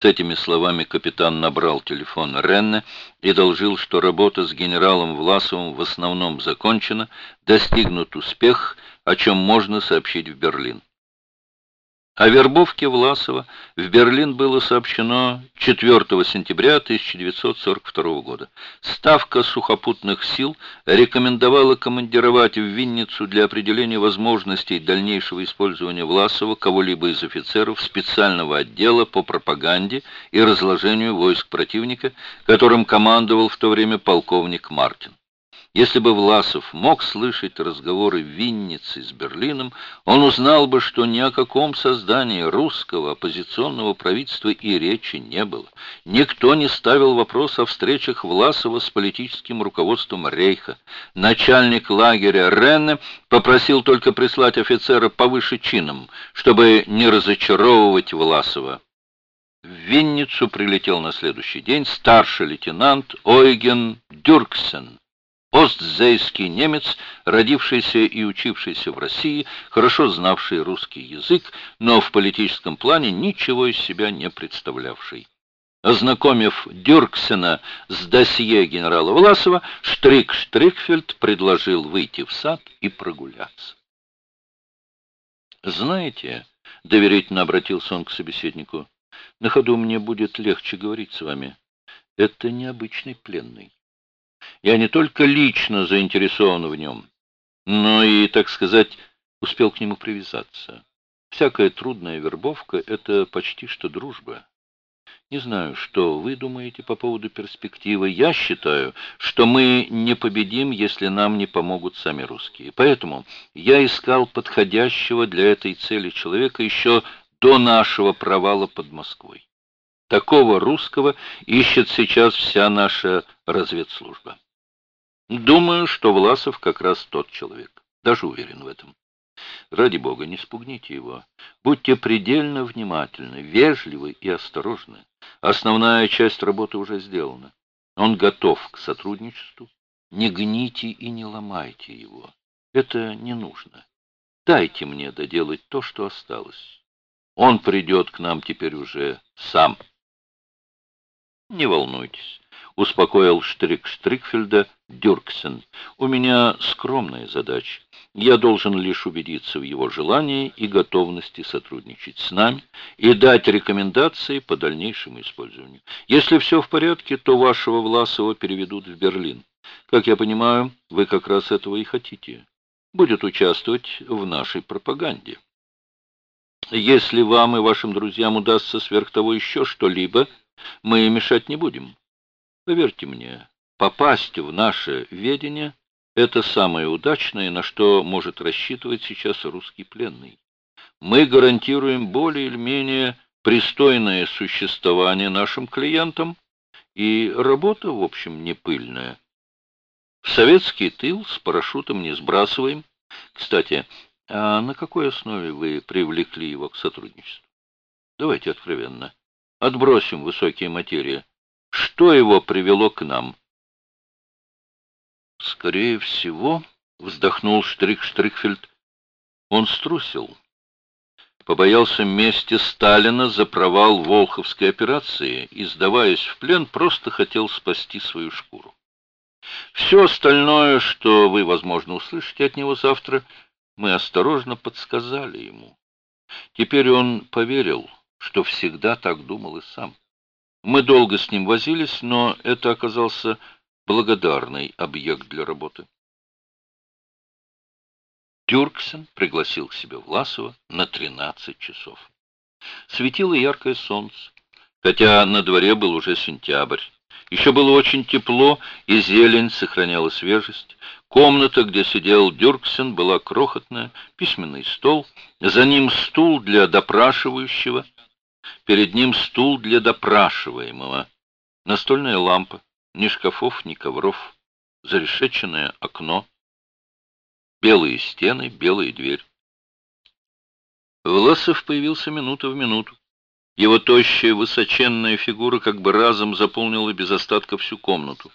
С этими словами капитан набрал телефон Ренне и доложил, что работа с генералом Власовым в основном закончена, достигнут успех, о чем можно сообщить в Берлин. О вербовке Власова в Берлин было сообщено 4 сентября 1942 года. Ставка сухопутных сил рекомендовала командировать в Винницу для определения возможностей дальнейшего использования Власова кого-либо из офицеров специального отдела по пропаганде и разложению войск противника, которым командовал в то время полковник Мартин. Если бы Власов мог слышать разговоры Винницы с Берлином, он узнал бы, что ни о каком создании русского оппозиционного правительства и речи не было. Никто не ставил вопрос о встречах Власова с политическим руководством Рейха. Начальник лагеря Ренне попросил только прислать офицера повыше чином, чтобы не разочаровывать Власова. В Винницу прилетел на следующий день старший лейтенант Ойген Дюрксен, Остзейский немец, родившийся и учившийся в России, хорошо знавший русский язык, но в политическом плане ничего из себя не представлявший. Ознакомив Дюрксена с досье генерала Власова, Штрик Штрикфельд предложил выйти в сад и прогуляться. «Знаете», — доверительно обратился он к собеседнику, — «на ходу мне будет легче говорить с вами. Это необычный пленный. Я не только лично заинтересован в нем, но и, так сказать, успел к нему привязаться. Всякая трудная вербовка — это почти что дружба. Не знаю, что вы думаете по поводу перспективы. Я считаю, что мы не победим, если нам не помогут сами русские. Поэтому я искал подходящего для этой цели человека еще до нашего провала под Москвой. Такого русского ищет сейчас вся наша разведслужба. Думаю, что Власов как раз тот человек. Даже уверен в этом. Ради бога, не спугните его. Будьте предельно внимательны, вежливы и осторожны. Основная часть работы уже сделана. Он готов к сотрудничеству. Не гните и не ломайте его. Это не нужно. Дайте мне доделать то, что осталось. Он придет к нам теперь уже сам. Не волнуйтесь, успокоил Штрик Штрикфельда Дюрксен. У меня скромная задача. Я должен лишь убедиться в его желании и готовности сотрудничать с нами и дать рекомендации по дальнейшему использованию. Если все в порядке, то вашего Власова переведут в Берлин. Как я понимаю, вы как раз этого и хотите. Будет участвовать в нашей пропаганде. Если вам и вашим друзьям удастся сверх того еще что-либо, мы мешать не будем. Поверьте мне, попасть в наше ведение — это самое удачное, на что может рассчитывать сейчас русский пленный. Мы гарантируем более или менее пристойное существование нашим клиентам, и работа, в общем, не пыльная. В советский тыл с парашютом не сбрасываем. Кстати, а на какой основе вы привлекли его к сотрудничеству? Давайте откровенно. Отбросим высокие материи. Что его привело к нам? Скорее всего, вздохнул Штрих Штрихфельд, он струсил. Побоялся мести Сталина за провал Волховской операции и, сдаваясь в плен, просто хотел спасти свою шкуру. Все остальное, что вы, возможно, услышите от него завтра, мы осторожно подсказали ему. Теперь он поверил, что всегда так думал и сам. Мы долго с ним возились, но это оказался благодарный объект для работы. Дюрксен пригласил к себе Власова на 13 часов. Светило яркое солнце, хотя на дворе был уже сентябрь. Еще было очень тепло, и зелень сохраняла свежесть. Комната, где сидел Дюрксен, была крохотная, письменный стол, за ним стул для допрашивающего — Перед ним стул для допрашиваемого, настольная лампа, ни шкафов, ни ковров, зарешеченное окно, белые стены, белая дверь. Власов появился минута в минуту. Его тощая, высоченная фигура как бы разом заполнила без остатка всю комнату.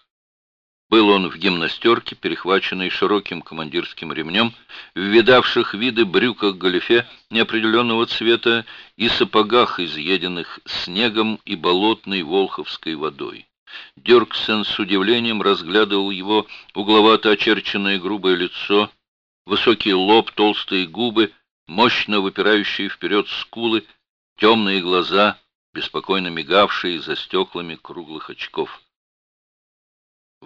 Был он в гимнастерке, перехваченной широким командирским ремнем, в видавших виды брюках галифе неопределенного цвета и сапогах, изъеденных снегом и болотной волховской водой. Дюрксен с удивлением разглядывал его угловато очерченное грубое лицо, высокий лоб, толстые губы, мощно выпирающие вперед скулы, темные глаза, беспокойно мигавшие за стеклами круглых очков.